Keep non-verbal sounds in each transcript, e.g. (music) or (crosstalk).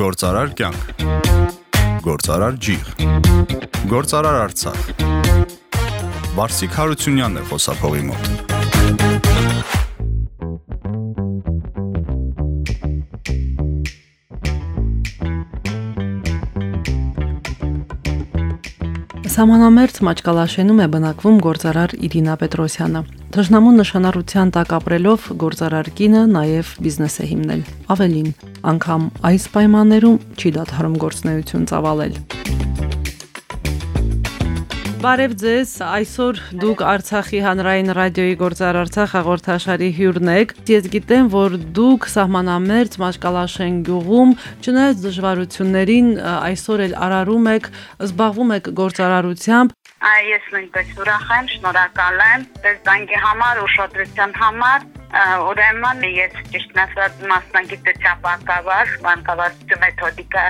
Գործարար կյանք։ Գործարար ջիղ։ Գործարար Արցախ։ Վարսիկ Հարությունյանն է խոսափողի մոտ։ Սամանամերձ Մաճկալաշենում է բնակվում գործարար Իրինա Պետրոսյանը։ Թշնամու նշանառության տակ ապրելով գործարար կինը նաև բիզնես է հիմնել։ Ավելին, անգամ այս պայմաններում չի դադարում գործնեություն ծավալել։ Բարև ձեզ, այսօր դուք Արցախի հանրային ռադիոյի գործար Արցախ հաղորդաշարի հյուրն եք։ Ես գիտեմ, որ դուք սահմանամերձ Մաշկալաշեն գյուղում, չնայած դժվարություններին, այսօր էլ արարում եք, զբաղվում եք գործարարությամբ։ Այ ես նույնպես ուրախ եմ, շնորհակալ եմ դերձանգի համար, ուշադրության համար։ Ուրեմն ես ճիշտ ասած մասնագիտության բակավար, բանկավարություն մեթոդիկա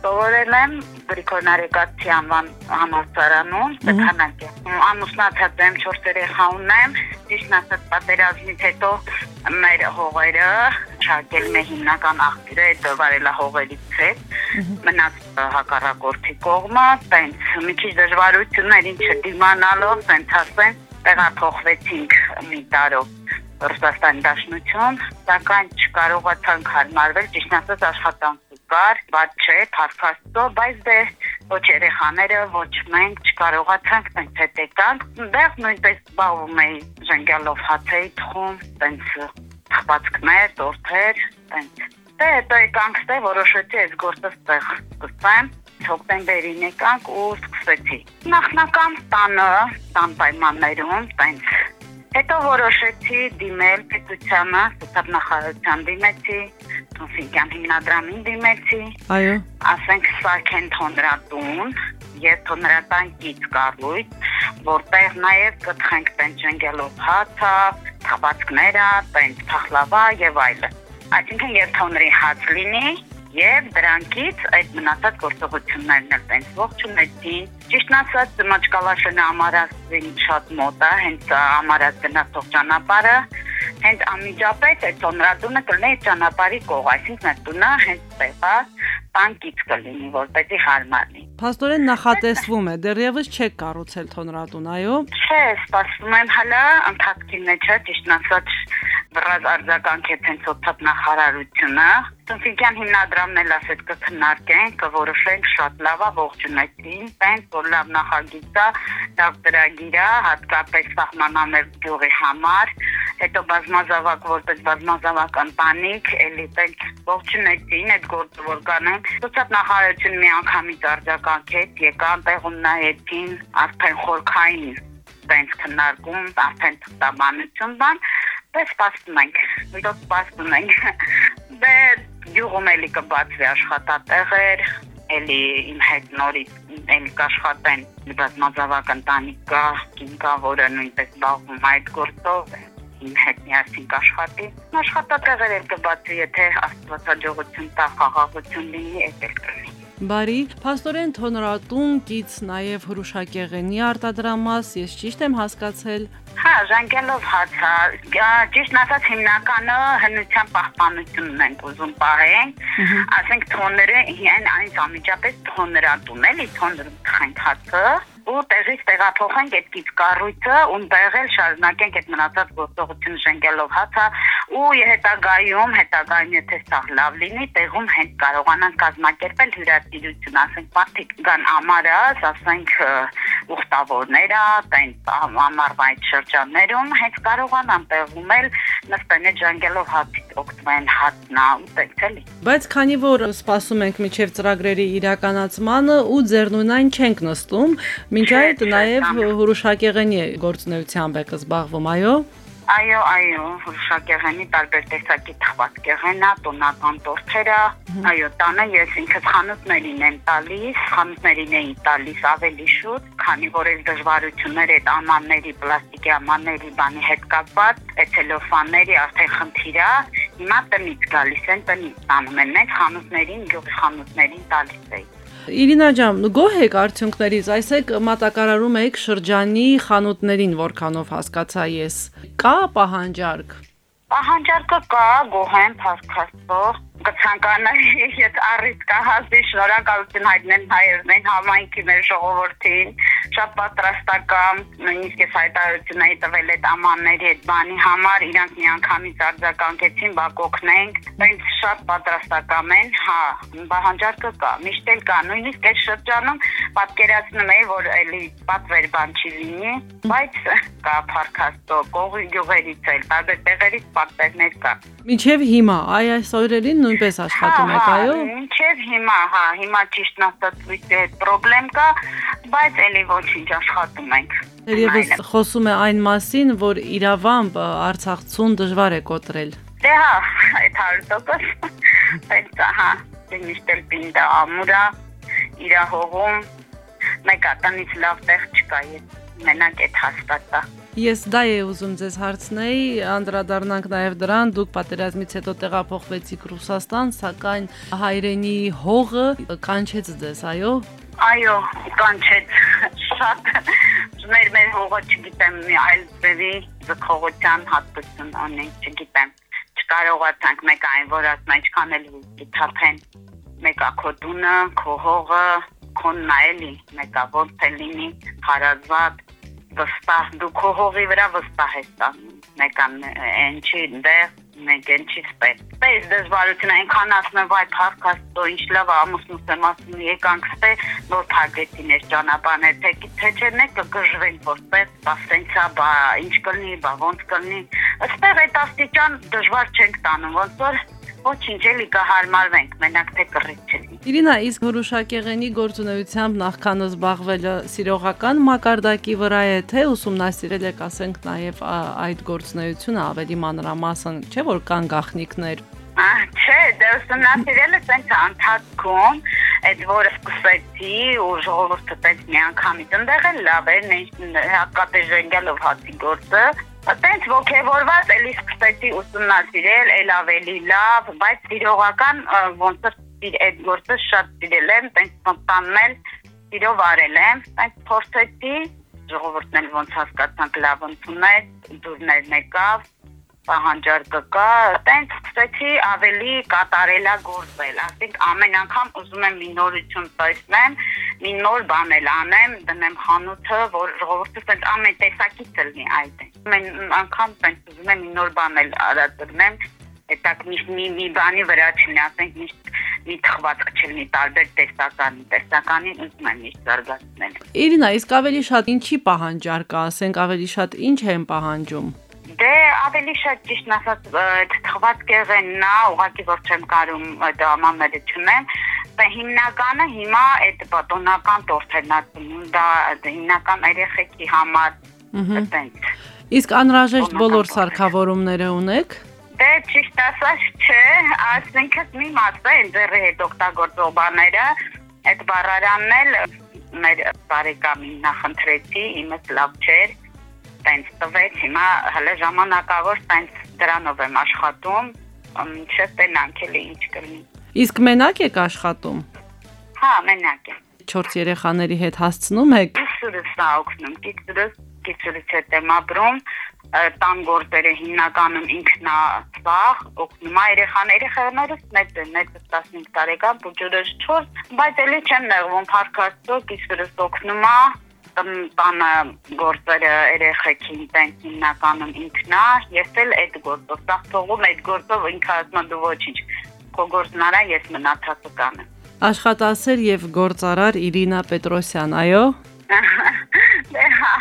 սովորել եմ Գրիգոր Նարեկացի անվան համալսարանում, Ստեփանակի։ Ամուսնացած եմ 4 երեխա ունեմ, ճիշտ ասած պատերազմից հետո մեր հողերը չակել մեր հիմնական աղբյուրը դվարելա հողերից է մնաց հակառակորդի կողմը, տենց մի քիչ դժվարություններին չդիմանալով, տենց ասեն, տեղափոխվեցինք մի տարով Ռուսաստան դաշնություն, սակայն չկարողացանք հարմարվել, ճիշտ ասած աշխատանք կար, բաց չէ, փարփաստո, բայց դե ոչ երեխաները, ոչ մենք չկարողացանք տենց հետ եկանք։ Դեռ նույնպես զբաղվում էի ժենգալով հացեի թխում, տենց թխվածքներ, տորթեր, տենց։ Դե հետո եկանք ստե որոշեցի այս գործը ստեղ սկսեմ հոկտեմբերին եկանք ու սկսեցի։ Նախնական տանը, տան պայմաններում, տենց Հետո որոշեցի դիմել պետությանը, սոցիալնախարարության դիմեցի, Տոնսինկյան հիմնադրամին դիմեցի։ Այո։ Ասենք Սարքեն թոնրատուն եւ թոնրատան կից կառույց, որտեղ նաեւ կթխենք տենջենգելով հացը, թաբածքները, տենց փախլավա եւ այլը։ Այսինքն եւ թոնրի հաց լինի, եւ դրանքից այդ մնացած գործողություններն էլ տենց ողջունեցին։ Ճիշտն ասած, Մաճկալաշենը ամարածին շատ մոտ է, հենց ամարած գնացող ճանապարհը, հենց անմիջապես այդ ծոնրադունը կլինի ճանապարհի կողմ, այսինքն այդ տունը հենց տեղա տանկից կլինի, որպեսզի հարմար լինի։ Փաստորեն նախատեսվում է, դեռևս չեք կառուցել թոնրատուն, այո։ Չէ, սպասում եմ հələ ընթացքի մեջ է, ճիշտն ասած, բռած արձագանք է ցենց օծած նախարարությունը Տոնֆիկյան հիմնադրամն էլ ասեց կքննարկենք, կորոշենք շատ լավա ողջունեցին, տենց որ լավ նախագիծ է, լավ ծրագիր է, հատկապես սահմանամերձ գյուղի համար, հետո բազմազավակ որպես բազմազավակ ընտանիք, էլի տենց ողջունեցին այդ գործը որ կանեն։ Սոցիալ նախարարություն մի անգամից արձագանքեց, եկան տեղում նայեցին, արդեն խորքային տենց քննարկում, արդեն տաբանություն բան, դե սպասում ենք, դե սպասում ենք։ Դե գյուղում էլի կբացվի աշխատատեղեր, էլի իմ հետ նորից էլի կաշխատեն բազմազավակ ընտանիք կա, կին կա, որը նույնպես զբաղվում այդ գործով իմ հետ միասին կաշխատի։ Աշխատատեղեր էլ կբացվի, եթե աստվածաջողություն տա խաղաղություն լինի, այդ էլ կլինի։ Բարի, Փաստորեն Թոնրատուն կից նաև հրուշակեղենի արտադրամաս, ես ճիշտ եմ հասկացել։ Հա, ժանգելով հացա, ճիշտ ասած հիմնականը հնության պահպանությունն ենք ուզում պահենք, ասենք թոները հին այնց ամիջապես թոներատուն էլի, թոներում թխենք հացը, ու տեղից տեղափոխենք այդ կից կառույցը ու տեղել շարունակենք այդ մնացած գործողությունը շենքելով հացա ու հետագայում հետագայում եթե սա լավ լինի տեղում հենց կարողանանք կազմակերպել հյուրասիրություն ասենք մարդիկ կան ամարած ասենք ուխտավորները տենց ամառվա այդ շրջաններում հենց կարողանան տեղում էլ նստեն այդ ժանգելով հացի օգտվեն հատնա ու տենց էլի Բայց քանի որ սպասում ենք միջև ծրագրերի իրականացմանը ու ձեռնունայն չենք նստում Մինչ այդ նաև հրուշակեղենի գործնեությամբ եք զբաղվում, այո։ Այո, այո, հրուշակեղենի տարբեր տեսակի թվացկեղենա, տոնական տորթերը, այո, տանը ես ինքս խանութներին եմ տալիս, խանութներին էի տալիս ավելի շուտ, քանի որ այս դժվարությունները այդ ամանների, պլաստիկի ամանների բանի հետ կապված, այդ ցելոֆանների արդեն խնդիր է, հիմա տնից գալիս են, տնից տանում են, մենք խանութներին, գյուղի խանութներին տալիս էի։ Իրինա ջան, գոհ եք արդյունքներից, այսեք մատակարարում եք շրջանի խանութներին, որքանով հասկացա ես։ Կա պահանջարկ։ Պահանջարկը կա, գոհեմ, փաստքաստո, կցանկանայի (laughs) եթե առիթ կա հազի շնորհակալություն հայտնել հայերեն համայնքի մեր ժողովրդին շատ պատրաստական նույնիսկ ես հայտարարությունների տվել այդ ամանների այդ բանի համար իրանք միանգամից արձագանքեցին բակօգնենք բայց շատ պատրաստական են հա բահանջարկը կա միշտ էլ կա նույնիսկ այդ շրջանում պատկերացնում եմ որ էլի պատվեր բան չի լինի բայց կա փարքաստո կողի գյուղերից էլ տարբեր տեղերից պատվերներ կա Մինչև հիմա, այ այս օրերին նույնպես աշխատում եք, այո։ Մինչև հիմա, հա, հիմա ճիշտ ասած լույսի հետ խնդրեմ կա, բայց էլի ոչինչ աշխատում ենք։ Երևս խոսում է այն մասին, որ իրավամբ Արցախցուն դժվար է կոտրել։ Դե հա, այդ 100% բայց հա, դեմիշտ էլ պինდა ամուրա իր հողում մեկ ատանից լավ տեղ չկա, մենակ այդ հաստատա։ Ես դա եի ուզում ձեզ հարցնեի, անդրադառնանք նաև դրան, դուք պատերազմից հետո տեղափոխվեցիք Ռուսաստան, սակայն հայրենի հողը կանչեց ձեզ, այո։ Այո, կանչեց շատ մեր մեր հողը չգիտեմ, այլ ձևի զքողության հատկություն ունենք, չգիտեմ։ Չկարողացանք մեկ այն, որ ասում ինչքան էլ գիտափեն մեկա քո տունը, քո հողը, քոնն այլի, մեկա ոնց է լինի հարազատ վստահ դու քո հողի վրա վստահ ես տանում մեկան այն չի դեր մենք են չի սպես սպես դժվարություն այնքան ասում եմ վայ փարքաստո ինչ լավ ամուսնուս եմ ասում եկանք սպե նոր թագեցիներ ճանապարհներ թե թե չէ մեկը գժվեն որպես բասենցա բա ինչ կլինի բա ոնց կլինի ըստեղ այդ աստիճան դժվար չենք տանում ոնց որ ոչինչ էլի կհարմարվենք, մենակ թե կռիվ չլինի։ Իրինա, իսկ հրուշակեղենի գործունեությամբ նախքան զբաղվելը սիրողական մակարդակի վրա է, թե ուսումնասիրել եք, ասենք, նաև այդ գործունեությունը ավելի մանրամասն, չէ՞ որ կան գաղտնիքներ։ Չէ, դե ուսումնասիրելը ցենց անթացքում այդ որը սկսեցի ու ժողովուրդը տենց միանգամից ընդեղ էլ լավ էր, հակատեժենգելով հացի գործը, Այդպես ողջևորված էլի սկսեցի ուսումնասիրել, ել ավելի լավ, բայց սիրողական ոնց որ այդ գործը շատ սիրել եմ, տենց մտաննել, սիրով արել եմ, բայց փորձեցի ժողովուրդն էլ ոնց հասկացանք լավ ընդունել, դուրներ եկավ, պահանջարկը կա, տենց սկսեցի ավելի կատարելագործել, ասենք ամեն անգամ ուզում եմ մի նորություն տեսնեմ, մի նոր բան էլ անեմ, դնեմ խանութը, որ ժողովուրդը տենց ամեն տեսակից լինի այդ։ Ամեն անգամ տենց ուզում եմ մի նոր բան էլ արածնեմ, հետակ միշտ մի մի բանի վրա չլինի, ասենք միշտ մի թխվածք չլինի տարբեր տեսականի, տեսականին ուզում եմ միշտ զարգացնել։ Իրինա, իսկ ավելի շատ ինչի պահանջար կա, ասենք ավելի շատ ինչ են պահանջում։ Դե ավելի շատ ճիշտ ասած թխված կեղենն է, ուղղակի որ չեմ կարում դամանները չունեմ, բայց հիմնականը հիմա այդ բատոնական տորթերն է, դա հիմնական երեխեքի համար այդպես։ Իսկ անհրաժեշտ բոլոր սարքավորումները ունեք։ Դե ճիշտ ասած չէ, ասենքս մի մասը են ձեռի հետ օգտագործող բաները, այդ բառարանն էլ մեր բարեկամին նախընտրեցի, իմս լավ չէր տենց տվեց, հիմա հələ ժամանակավոր տենց դրանով եմ աշխատում, չէ տենանք էլի ինչ կլինի։ Իսկ մենակ եք աշխատում։ Հա, մենակ եմ։ 4 երեխաների հետ հասցնում եք։ Գիսուրս նա օգնում, գիսուրս, գիսուրս հետ եմ ապրում, տան գործերը հիմնականում ինքն է սախ, օգնում է երեխաները, երեխաներս մեծ են, մեծը 15 տարեկան, բուջուրս 4, բայց էլի չեմ նեղվում, փառքաստո, գիսուրս օգնում է, տանը գործերը երեխեքին տենց հիմնականում ինքնա, ես էլ այդ գործով սաղ թողում այդ գործով ինքը ասում դու ոչինչ, քո գործն արա, ես մնացածը կանեմ։ Աշխատասեր եւ գործարար Իրինա Պետրոսյան, այո։ Դե հա։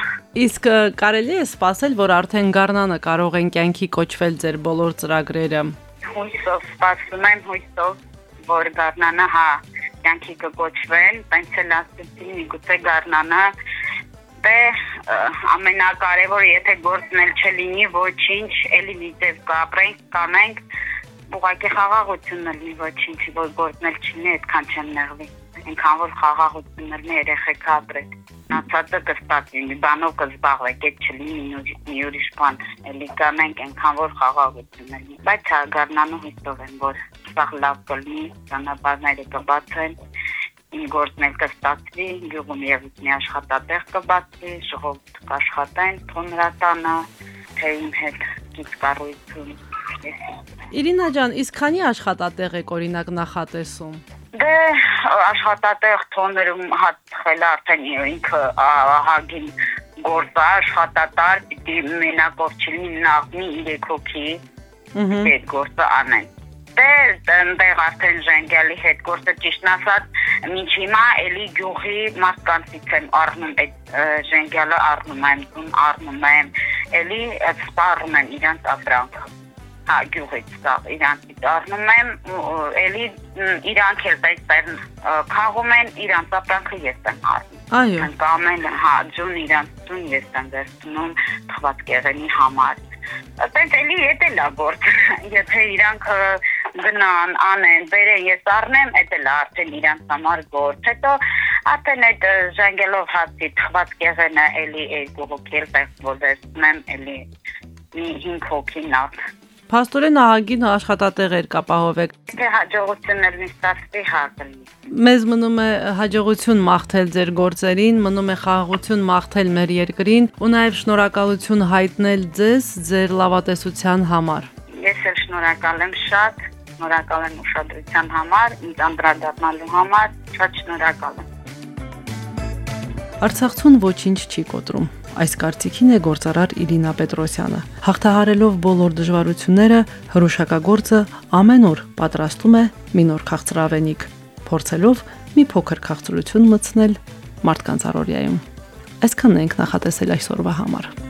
Իսկ կարելի է սպասել, որ արդեն Գառնանը կարող են կյանքի կոչվել ձեր բոլոր ծրագրերը։ Հույսով սպասում եմ, հույսով, որ Գառնանը հա կյանքի կկոչվեն, բայց էլ ասեցի միգուցե Գառնանը դե ամենակարևորը եթե գործն էլ չլինի ոչինչ, էլի մի ձև կապրենք, կանենք, ուղղակի խաղաղությունն լինի ոչինչ, որ գործն էլ չլինի, այդքան չեմ նեղվի։ Այնքան որ խաղաղությունն լինի երեխեք ապրեք։ Նացածը կստացի, մի բանով կզբաղվեք, այդ չլինի մի ուրիշ բան, էլի կանենք այնքան որ խաղաղությունն լինի։ Բայց հա գառնանու հույսով եմ, որ սա լավ կլինի, ճանապարհները կբացեն իմ գործն էլ կստացվի, գյուղում եւս մի աշխատատեղ կբացվի, ժողովուրդ կաշխատեն, թոնրատանը, թե իմ հետ գիծ կառույցում Իրինա ջան, իսկ քանի աշխատատեղ եք օրինակ նախատեսում։ Դե աշխատատեղ թոներում հատխել արդեն ինքը ահագին գործ աշխատատար պիտի մենակով չլինի նախնի 3 հոգի այդ գործը անեն դե այնտեղ արդեն ժենգյալի հետ գործը ճիշտ ասած մինչ հիմա էլի գյուղի մարդկանցից եմ առնում այդ ժենգյալը առնում եմ տուն առնում եմ էլի սպառում եմ իրանց ապրանքը հա գյուղից դա իրանց առնում եմ էլի իրանք էլ այստեղ խաղում են իրանց ապրանքը ես եմ առնում այո կամ են հա ջուն իրանց ջուն ես եմ վերցնում թված կեղենի համար Այդպես էլի (laughs) եթե լա գործ եթե իրանք գնան, անեն, բերեն, ես առնեմ, դա էլ արդեն իրանց համար գործ։ Հետո արդեն այդ ժանգելով հացի թված կեղենը էլի երկու հոգել պեղվոլեցնեմ էլի մի 5 հոգի նախ։ Փաստորեն ահագին աշխատատեղ էր կապահովեք։ Դե հաջողությունն էլ նստածի հակլի։ Մեզ մնում է հաջողություն մաղթել ձեր գործերին, մնում է խաղաղություն մաղթել մեր երկրին ու նաև շնորհակալություն հայտնել ձեզ ձեր լավատեսության համար։ Ես էլ շնորհակալ եմ շատ շնորհակալ եմ ուշադրության համար, ինձ անդրադառնալու համար, շատ շնորհակալ եմ։ Արցախցուն ոչինչ չի կոտրում։ Այս կարծիքին է գործարար Իրինա Պետրոսյանը։ Հաղթահարելով բոլոր դժվարությունները, հրուշակագործը ամեն օր պատրաստում է մի նոր քաղցրավենիք, փորձելով մի փոքր քաղցրություն մտցնել մարդկանց առօրյայում։ Այսքանն ենք նախատեսել այսօրվա համար։